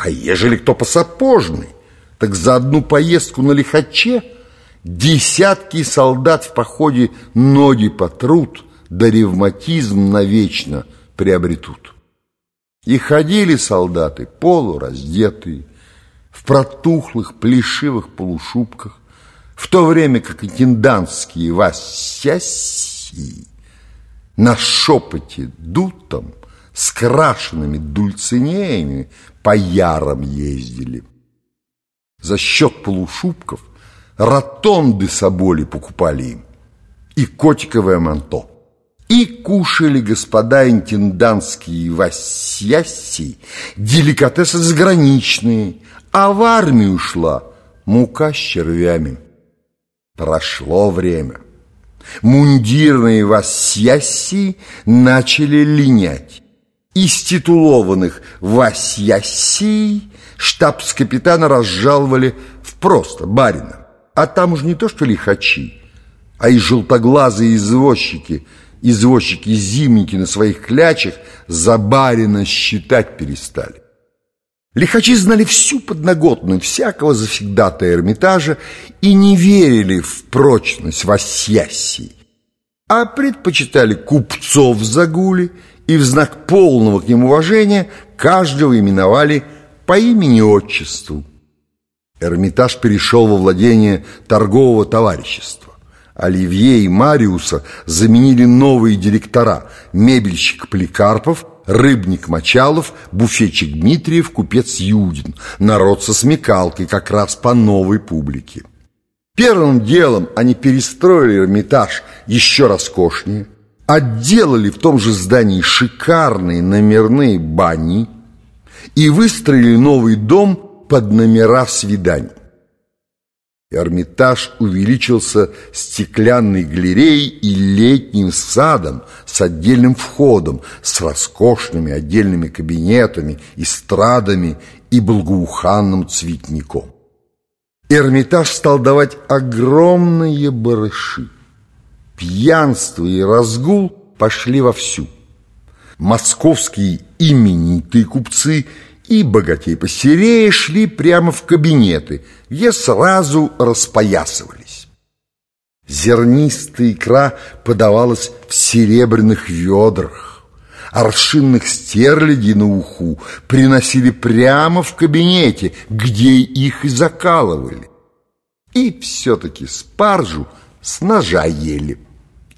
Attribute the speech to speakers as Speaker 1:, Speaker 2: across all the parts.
Speaker 1: А ежели кто посапожный, так за одну поездку на лихаче десятки солдат в походе ноги потрут, да ревматизм навечно приобретут. И ходили солдаты полураздетые, в протухлых плешивых полушубках, в то время как интендантские васяси на шепоте дутом с крашенными дульцинеями по ярам ездили. За счет полушубков ротонды соболи покупали им и котиковое манто. И кушали господа интендантские васяси деликатесы заграничные, а в армию шла мука с червями. Прошло время. Мундирные васяси начали линять. Из титулованных васяси штабс-капитана разжаловали в просто барина. А там уж не то что лихачи, а и желтоглазые извозчики, извозчики-зимники на своих клячах за барина считать перестали. Лихачи знали всю подноготную всякого завсегдатая Эрмитажа и не верили в прочность Васьясии, а предпочитали купцов в загуле и в знак полного к ним уважения каждого именовали по имени-отчеству. Эрмитаж перешел во владение торгового товарищества. Оливье и Мариуса заменили новые директора, мебельщик Поликарпов – рыбник Мочалов, буфетчик Дмитриев, купец Юдин. Народ со смекалкой как раз по новой публике. Первым делом они перестроили Эрмитаж еще роскошнее, отделали в том же здании шикарные номерные бани и выстроили новый дом под номера свиданий. Эрмитаж увеличился стеклянной галереей и летним садом с отдельным входом, с роскошными отдельными кабинетами, эстрадами и благоуханным цветником. Эрмитаж стал давать огромные барыши. Пьянство и разгул пошли вовсю. Московские именитые купцы – и богатей посерее шли прямо в кабинеты, где сразу распоясывались. Зернистая икра подавалась в серебряных ведрах, аршинных стерлядей на уху приносили прямо в кабинете, где их и закалывали. И все-таки спаржу с ножа ели,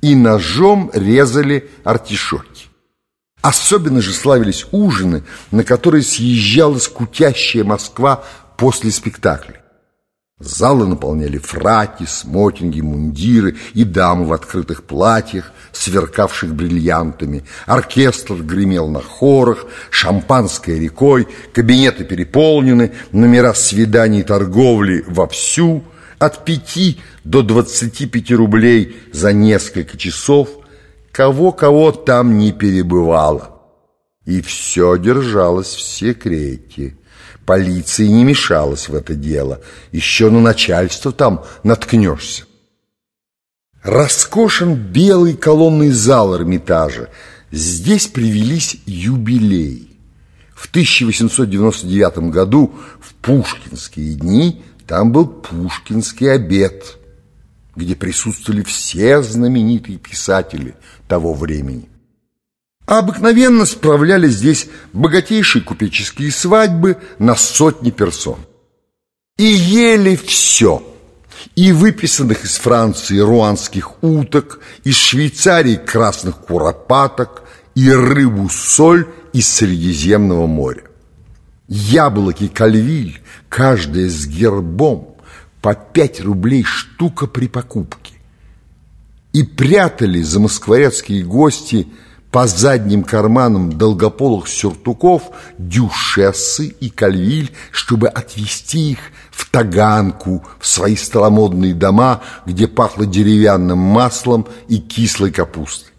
Speaker 1: и ножом резали артишоки. Особенно же славились ужины, на которые съезжалась кутящая Москва после спектакля. Залы наполняли фраки, смокинги, мундиры и дамы в открытых платьях, сверкавших бриллиантами. Оркестр гремел на хорах, шампанское рекой, кабинеты переполнены, номера свиданий и торговли вовсю, от пяти до двадцати пяти рублей за несколько часов – Кого-кого там не перебывало. И все держалось в секрете. Полиции не мешалась в это дело. Еще на начальство там наткнешься. Роскошен белый колонный зал Эрмитажа. Здесь привелись юбилей. В 1899 году, в пушкинские дни, там был пушкинский обед – где присутствовали все знаменитые писатели того времени. А обыкновенно справляли здесь богатейшие купеческие свадьбы на сотни персон. И ели все. И выписанных из Франции руанских уток, из Швейцарии красных куропаток, и рыбу-соль из Средиземного моря. Яблоки кальвиль, каждое с гербом, по пять рублей штука при покупке. И прятали за москворецкие гости по задним карманам долгополых сюртуков дюшессы и кальвиль, чтобы отвезти их в Таганку, в свои старомодные дома, где пахло деревянным маслом и кислой капустой.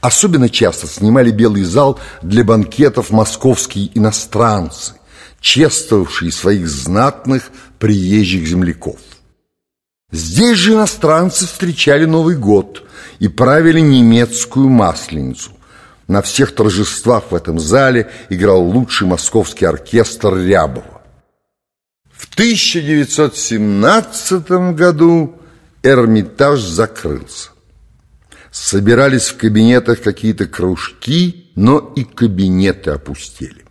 Speaker 1: Особенно часто снимали белый зал для банкетов московские иностранцы, чествовавшие своих знатных приезжих земляков. Здесь же иностранцы встречали Новый год и правили немецкую масленицу. На всех торжествах в этом зале играл лучший московский оркестр Рябова. В 1917 году Эрмитаж закрылся. Собирались в кабинетах какие-то кружки, но и кабинеты опустели.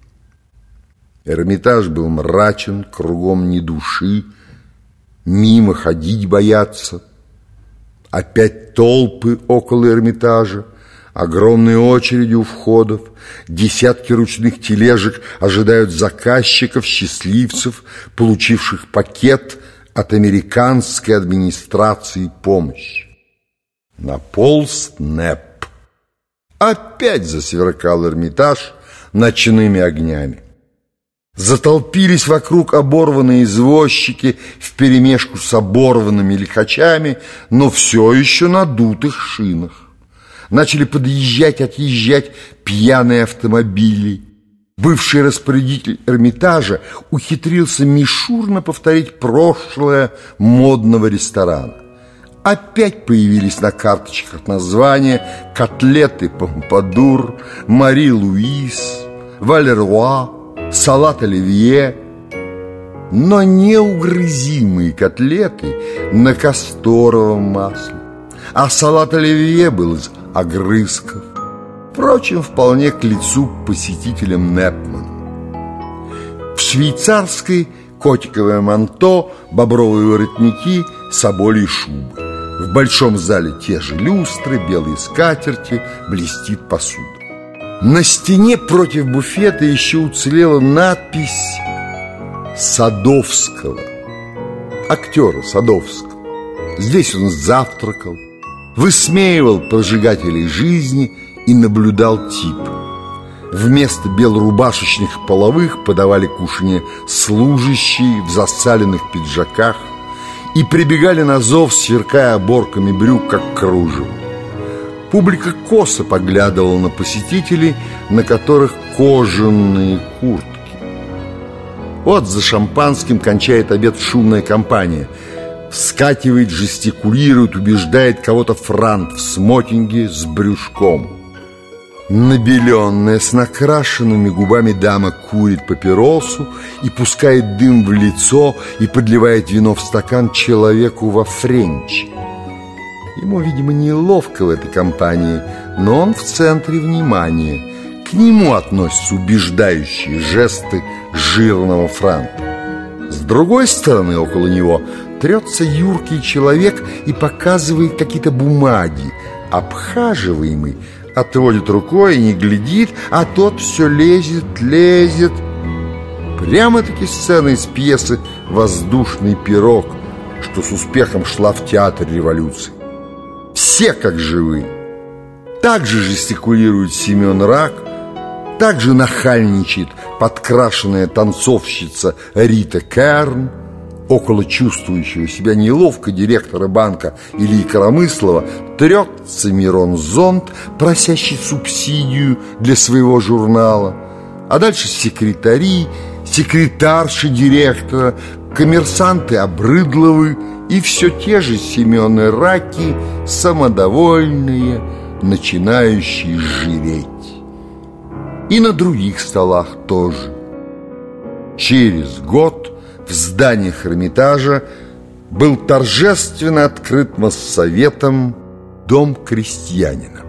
Speaker 1: Эрмитаж был мрачен, кругом ни души, мимо ходить боятся. Опять толпы около Эрмитажа, огромные очереди у входов, десятки ручных тележек ожидают заказчиков, счастливцев, получивших пакет от американской администрации помощи. Наполз НЭП. Опять засверкал Эрмитаж ночными огнями. Затолпились вокруг оборванные извозчики вперемешку с оборванными лихачами, но все еще на дутых шинах. Начали подъезжать, отъезжать пьяные автомобили. Бывший распорядитель Эрмитажа ухитрился мишурно повторить прошлое модного ресторана. Опять появились на карточках названия «Котлеты Помпадур», «Мари Луис», «Валеруа», салат оливье, но неугрызимые котлеты на касторовом масле. А салат оливье был из огрызков. Впрочем, вполне к лицу посетителям Непмана. В швейцарской котиковое манто, бобровые воротники, соболи шубы. В большом зале те же люстры, белые скатерти, блестит посуда. На стене против буфета еще уцелела надпись Садовского Актера Садовского. Здесь он завтракал Высмеивал прожигателей жизни И наблюдал тип. Вместо белорубашечных половых подавали кушанье служащие в засаленных пиджаках И прибегали на зов, сверкая оборками брюк, как кружево Публика косо поглядывала на посетителей, на которых кожаные куртки. Вот за шампанским кончает обед шумная компания. Вскакивает, жестикулирует, убеждает кого-то франт в смокинге с брюшком. Набеленная с накрашенными губами дама курит папиросу и пускает дым в лицо и подливает вино в стакан человеку во френче. Ему, видимо, неловко в этой компании, но он в центре внимания. К нему относятся убеждающие жесты жирного франта. С другой стороны, около него трется юркий человек и показывает какие-то бумаги. Обхаживаемый отводит рукой и не глядит, а тот все лезет, лезет. Прямо-таки сцена из пьесы «Воздушный пирог», что с успехом шла в театре революции. Все как живые. Так же жестикулирует Семен Рак, так же нахальничает подкрашенная танцовщица Рита Керн, около чувствующего себя неловко директора банка Ильи Коромыслова трется Мирон Зонт, просящий субсидию для своего журнала, а дальше секретари, секретарши директора, коммерсанты Обрыдловы и все те же Семены Раки, самодовольные, начинающие жиреть. И на других столах тоже. Через год в зданиях Эрмитажа был торжественно открыт моссоветом Дом крестьянина.